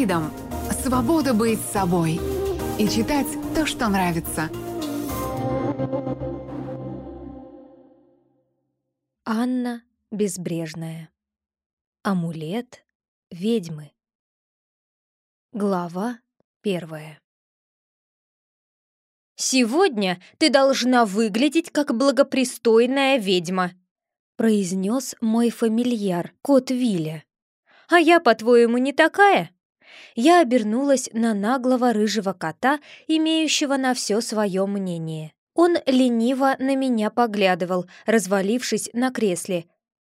фридом — свобода быть собой и читать то, что нравится. Анна Безбрежная. Амулет ведьмы. Глава первая. «Сегодня ты должна выглядеть как благопристойная ведьма», произнес мой фамильяр, кот Виля. «А я, по-твоему, не такая?» Я обернулась на наглого рыжего кота, имеющего на все свое мнение. Он лениво на меня поглядывал, развалившись на кресле.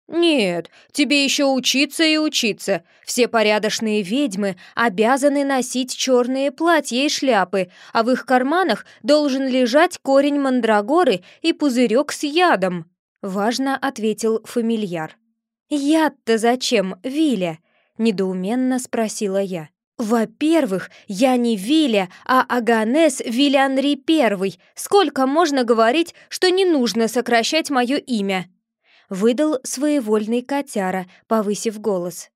«Нет, тебе еще учиться и учиться. Все порядочные ведьмы обязаны носить черные платья и шляпы, а в их карманах должен лежать корень мандрагоры и пузырек с ядом», — важно ответил фамильяр. «Яд-то зачем, Виля?» — недоуменно спросила я. «Во-первых, я не Виля, а Аганес Вилянри Первый. Сколько можно говорить, что не нужно сокращать мое имя?» Выдал своевольный котяра, повысив голос.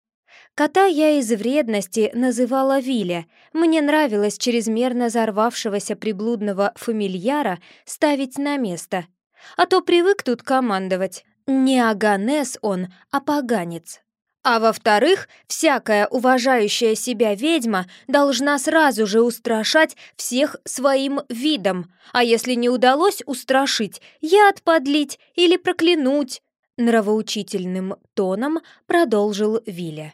Кота я из вредности называла Виля. Мне нравилось чрезмерно зарвавшегося приблудного фамильяра ставить на место. А то привык тут командовать. Не Аганес он, а поганец. А во-вторых, всякая уважающая себя ведьма должна сразу же устрашать всех своим видом, а если не удалось устрашить, яд подлить или проклянуть, нравоучительным тоном продолжил Виля.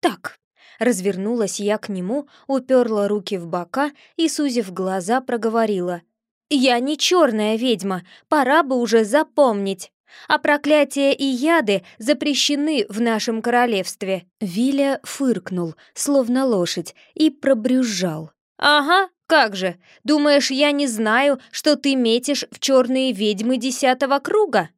Так, развернулась я к нему, уперла руки в бока и, сузив глаза, проговорила. «Я не черная ведьма, пора бы уже запомнить!» А проклятия и яды запрещены в нашем королевстве». Виля фыркнул, словно лошадь, и пробрюзжал. «Ага, как же! Думаешь, я не знаю, что ты метишь в черные ведьмы десятого круга?»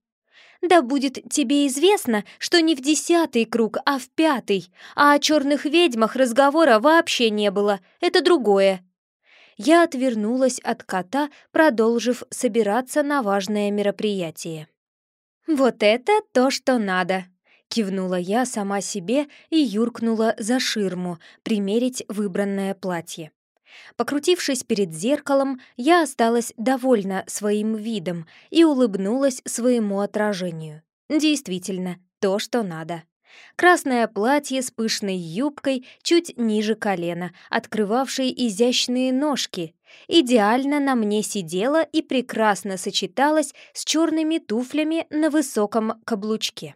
«Да будет тебе известно, что не в десятый круг, а в пятый, а о черных ведьмах разговора вообще не было, это другое». Я отвернулась от кота, продолжив собираться на важное мероприятие. «Вот это то, что надо!» Кивнула я сама себе и юркнула за ширму примерить выбранное платье. Покрутившись перед зеркалом, я осталась довольна своим видом и улыбнулась своему отражению. Действительно, то, что надо. Красное платье с пышной юбкой чуть ниже колена, открывавшей изящные ножки, идеально на мне сидело и прекрасно сочеталось с черными туфлями на высоком каблучке.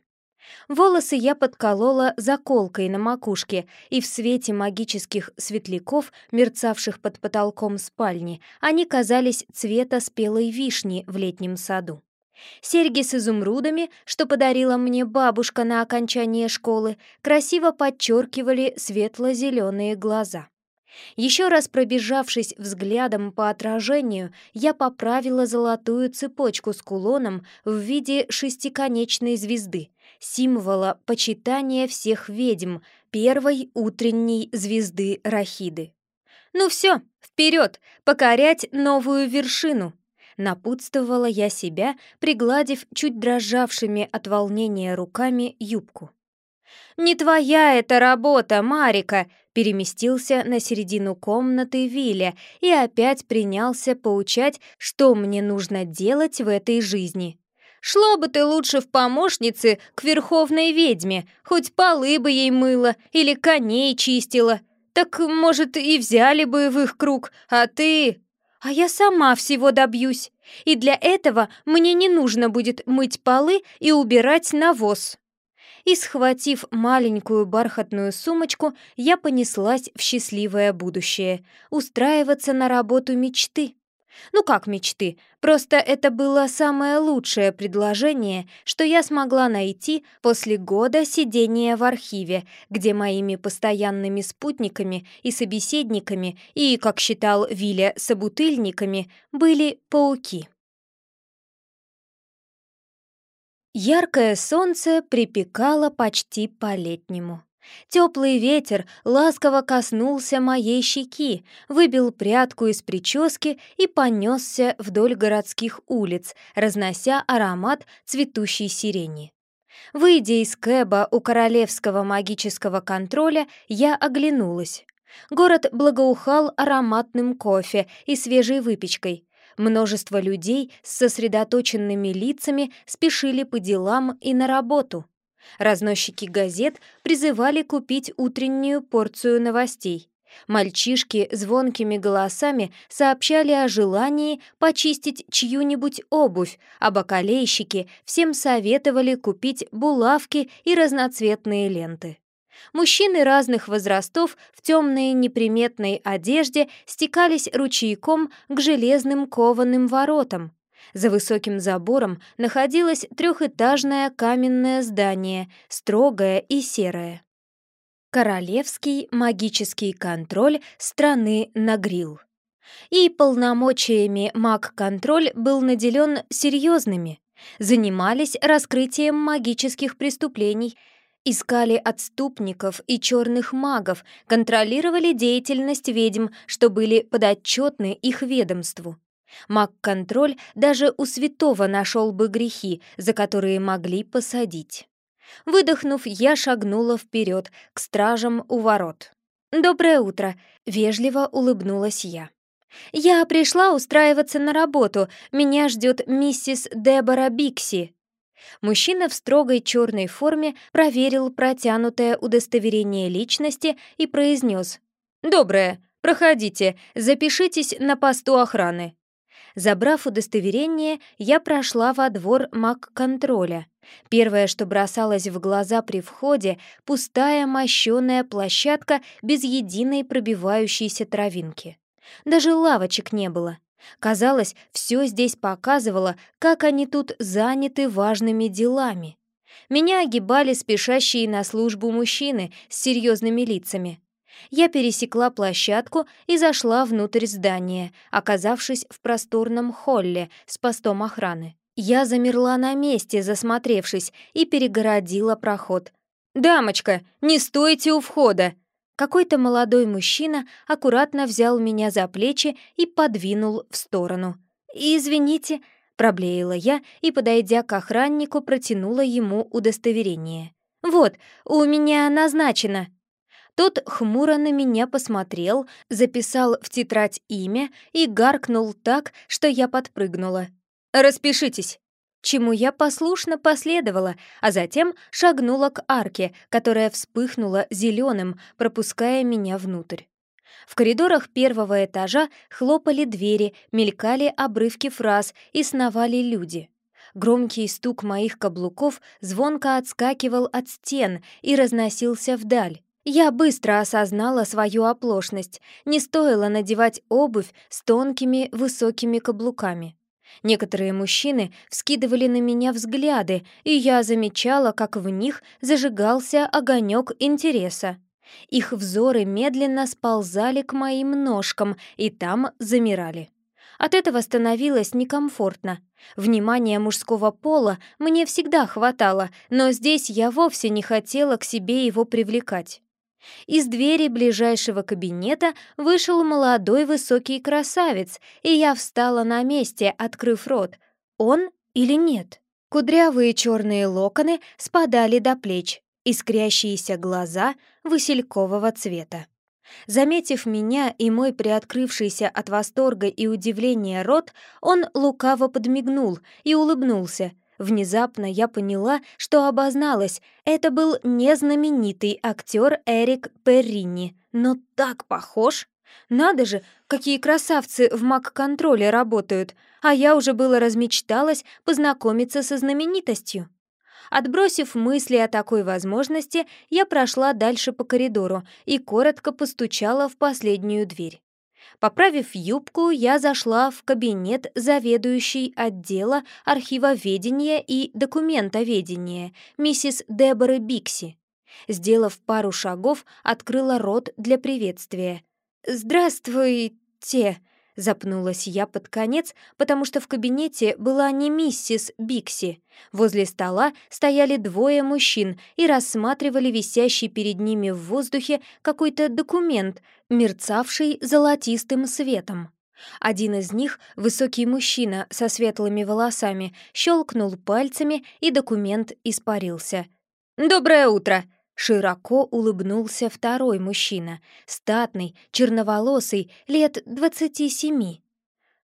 Волосы я подколола заколкой на макушке, и в свете магических светляков, мерцавших под потолком спальни, они казались цвета спелой вишни в летнем саду. Серьги с изумрудами, что подарила мне бабушка на окончание школы, красиво подчеркивали светло-зеленые глаза. Еще раз пробежавшись взглядом по отражению, я поправила золотую цепочку с кулоном в виде шестиконечной звезды, символа почитания всех ведьм, первой утренней звезды Рахиды. «Ну все, вперед, покорять новую вершину!» Напутствовала я себя, пригладив чуть дрожавшими от волнения руками юбку. «Не твоя эта работа, Марика!» переместился на середину комнаты Виля и опять принялся поучать, что мне нужно делать в этой жизни. «Шла бы ты лучше в помощницы к верховной ведьме, хоть полы бы ей мыла или коней чистила. Так, может, и взяли бы в их круг, а ты...» А я сама всего добьюсь. И для этого мне не нужно будет мыть полы и убирать навоз. И, схватив маленькую бархатную сумочку, я понеслась в счастливое будущее, устраиваться на работу мечты. Ну как мечты? Просто это было самое лучшее предложение, что я смогла найти после года сидения в архиве, где моими постоянными спутниками и собеседниками и, как считал Виля, собутыльниками были пауки. Яркое солнце припекало почти по-летнему. Теплый ветер ласково коснулся моей щеки, выбил прядку из прически и понесся вдоль городских улиц, разнося аромат цветущей сирени. Выйдя из кэба у королевского магического контроля, я оглянулась. Город благоухал ароматным кофе и свежей выпечкой. Множество людей с сосредоточенными лицами спешили по делам и на работу. Разносчики газет призывали купить утреннюю порцию новостей. Мальчишки звонкими голосами сообщали о желании почистить чью-нибудь обувь, а бакалейщики всем советовали купить булавки и разноцветные ленты. Мужчины разных возрастов в темной неприметной одежде стекались ручейком к железным кованым воротам. За высоким забором находилось трехэтажное каменное здание, строгое и серое. Королевский магический контроль страны Нагрил. И полномочиями маг-контроль был наделен серьезными. Занимались раскрытием магических преступлений, искали отступников и черных магов, контролировали деятельность ведьм, что были подотчетны их ведомству. Маг-контроль даже у святого нашел бы грехи, за которые могли посадить. Выдохнув, я шагнула вперед к стражам у ворот. «Доброе утро!» — вежливо улыбнулась я. «Я пришла устраиваться на работу. Меня ждет миссис Дебора Бикси». Мужчина в строгой черной форме проверил протянутое удостоверение личности и произнес. «Доброе, проходите, запишитесь на посту охраны». Забрав удостоверение, я прошла во двор маг-контроля. Первое, что бросалось в глаза при входе, пустая мощеная площадка без единой пробивающейся травинки. Даже лавочек не было. Казалось, все здесь показывало, как они тут заняты важными делами. Меня огибали спешащие на службу мужчины с серьезными лицами. Я пересекла площадку и зашла внутрь здания, оказавшись в просторном холле с постом охраны. Я замерла на месте, засмотревшись, и перегородила проход. «Дамочка, не стойте у входа!» Какой-то молодой мужчина аккуратно взял меня за плечи и подвинул в сторону. «Извините», — проблеяла я и, подойдя к охраннику, протянула ему удостоверение. «Вот, у меня назначено». Тот хмуро на меня посмотрел, записал в тетрадь имя и гаркнул так, что я подпрыгнула. «Распишитесь!» Чему я послушно последовала, а затем шагнула к арке, которая вспыхнула зеленым, пропуская меня внутрь. В коридорах первого этажа хлопали двери, мелькали обрывки фраз и сновали люди. Громкий стук моих каблуков звонко отскакивал от стен и разносился вдаль. Я быстро осознала свою оплошность. Не стоило надевать обувь с тонкими высокими каблуками. Некоторые мужчины вскидывали на меня взгляды, и я замечала, как в них зажигался огонек интереса. Их взоры медленно сползали к моим ножкам и там замирали. От этого становилось некомфортно. Внимания мужского пола мне всегда хватало, но здесь я вовсе не хотела к себе его привлекать. Из двери ближайшего кабинета вышел молодой высокий красавец, и я встала на месте, открыв рот. Он или нет? Кудрявые черные локоны спадали до плеч, искрящиеся глаза василькового цвета. Заметив меня и мой приоткрывшийся от восторга и удивления рот, он лукаво подмигнул и улыбнулся — Внезапно я поняла, что обозналась. Это был незнаменитый актер Эрик Перрини, но так похож. Надо же, какие красавцы в маг-контроле работают, а я уже было размечталась познакомиться со знаменитостью. Отбросив мысли о такой возможности, я прошла дальше по коридору и коротко постучала в последнюю дверь. Поправив юбку, я зашла в кабинет заведующей отдела архивоведения и документоведения, миссис Деборы Бикси. Сделав пару шагов, открыла рот для приветствия. «Здравствуйте!» Запнулась я под конец, потому что в кабинете была не миссис Бикси. Возле стола стояли двое мужчин и рассматривали висящий перед ними в воздухе какой-то документ, мерцавший золотистым светом. Один из них, высокий мужчина со светлыми волосами, щелкнул пальцами, и документ испарился. «Доброе утро!» Широко улыбнулся второй мужчина, статный, черноволосый, лет двадцати семи.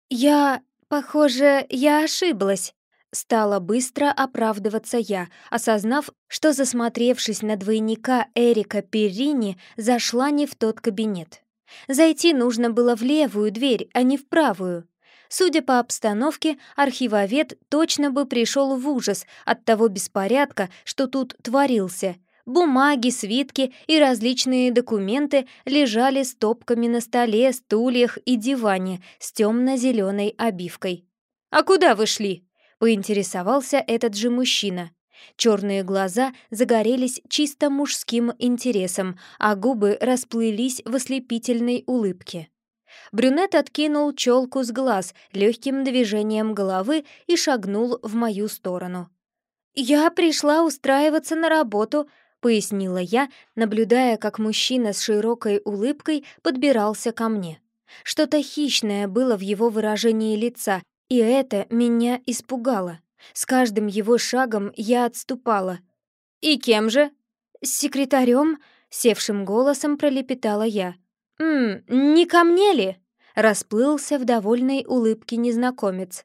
«Я... похоже, я ошиблась», Стала быстро оправдываться я, осознав, что, засмотревшись на двойника Эрика Перрини, зашла не в тот кабинет. Зайти нужно было в левую дверь, а не в правую. Судя по обстановке, архивовед точно бы пришел в ужас от того беспорядка, что тут творился. Бумаги, свитки и различные документы лежали стопками на столе, стульях и диване с темно-зеленой обивкой. «А куда вы шли?» — поинтересовался этот же мужчина. Черные глаза загорелись чисто мужским интересом, а губы расплылись в ослепительной улыбке. Брюнет откинул челку с глаз легким движением головы и шагнул в мою сторону. «Я пришла устраиваться на работу», — пояснила я, наблюдая, как мужчина с широкой улыбкой подбирался ко мне. Что-то хищное было в его выражении лица, и это меня испугало. С каждым его шагом я отступала. «И кем же?» «С секретарем», — севшим голосом пролепетала я. «Ммм, не ко мне ли?» — расплылся в довольной улыбке незнакомец.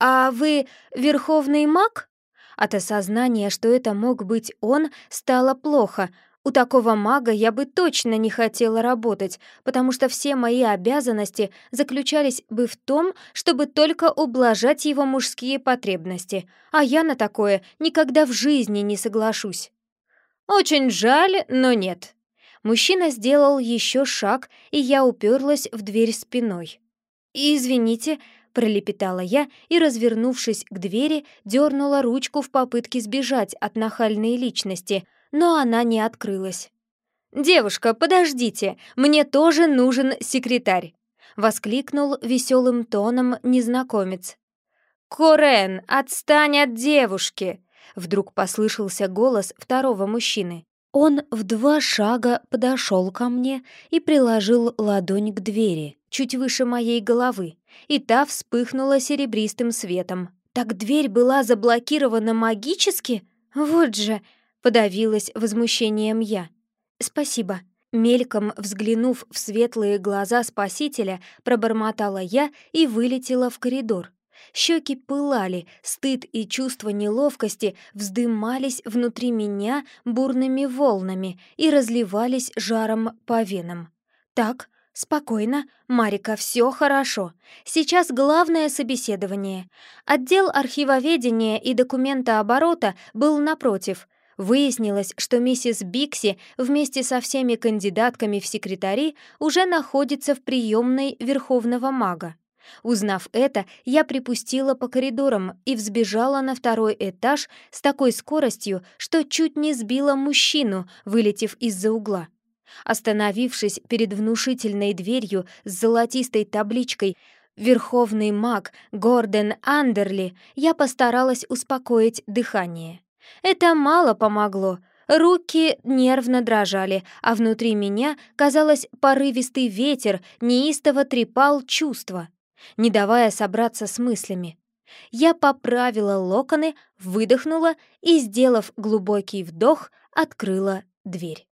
«А вы верховный маг?» От осознания, что это мог быть он, стало плохо, у такого мага я бы точно не хотела работать, потому что все мои обязанности заключались бы в том, чтобы только ублажать его мужские потребности, а я на такое никогда в жизни не соглашусь. Очень жаль, но нет. Мужчина сделал еще шаг, и я уперлась в дверь спиной. «Извините», — пролепетала я и, развернувшись к двери, дернула ручку в попытке сбежать от нахальной личности — но она не открылась. «Девушка, подождите, мне тоже нужен секретарь!» — воскликнул веселым тоном незнакомец. «Корен, отстань от девушки!» — вдруг послышался голос второго мужчины. Он в два шага подошел ко мне и приложил ладонь к двери, чуть выше моей головы, и та вспыхнула серебристым светом. Так дверь была заблокирована магически? Вот же! Подавилась возмущением я. «Спасибо». Мельком взглянув в светлые глаза спасителя, пробормотала я и вылетела в коридор. Щеки пылали, стыд и чувство неловкости вздымались внутри меня бурными волнами и разливались жаром по венам. «Так, спокойно, Марика, все хорошо. Сейчас главное собеседование. Отдел архивоведения и документооборота был напротив, Выяснилось, что миссис Бикси вместе со всеми кандидатками в секретари уже находится в приемной Верховного мага. Узнав это, я припустила по коридорам и взбежала на второй этаж с такой скоростью, что чуть не сбила мужчину, вылетев из-за угла. Остановившись перед внушительной дверью с золотистой табличкой «Верховный маг Гордон Андерли», я постаралась успокоить дыхание. Это мало помогло. Руки нервно дрожали, а внутри меня, казалось, порывистый ветер неистово трепал чувства, не давая собраться с мыслями. Я поправила локоны, выдохнула и, сделав глубокий вдох, открыла дверь.